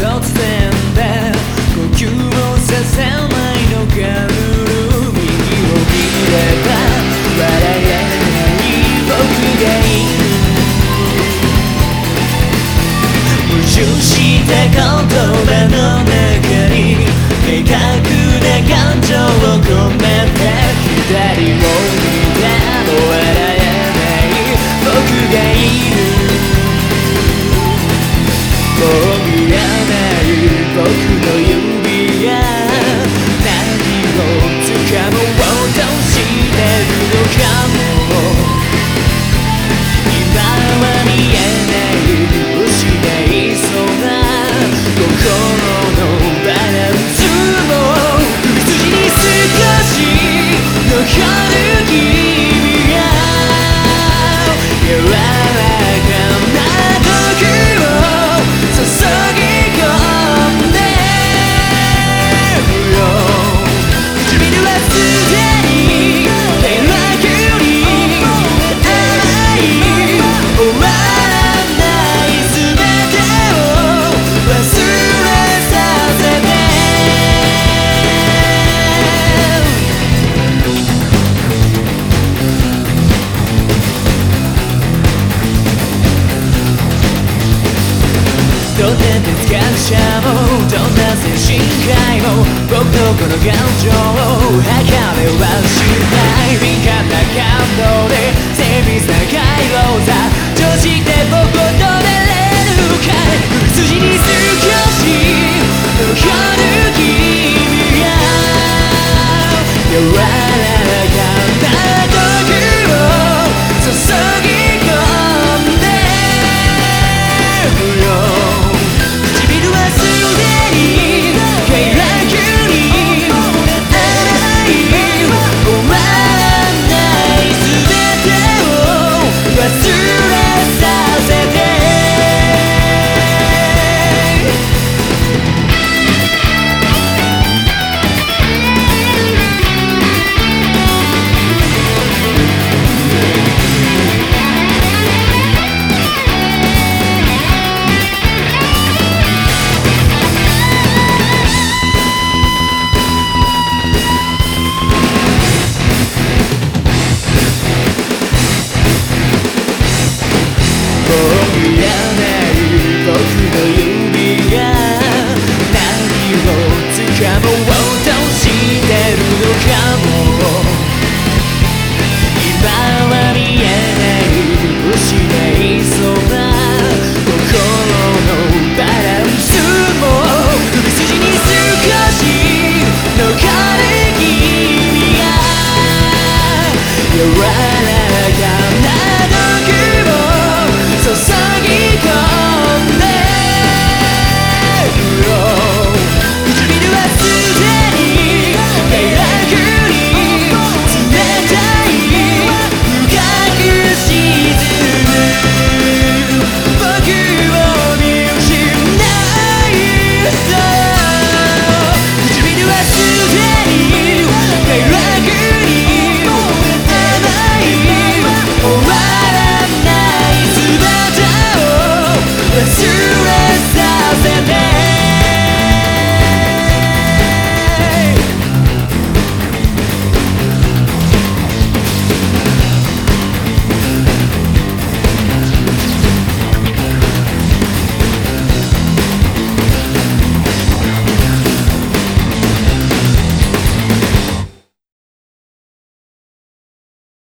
Don't 者もどんな精神科医も僕のこの感情を測れはしない敏感な感動で精密な回路さ閉じて僕を止めれるかい筋に少し浮かぬ君が弱らなかった毒を注ぐが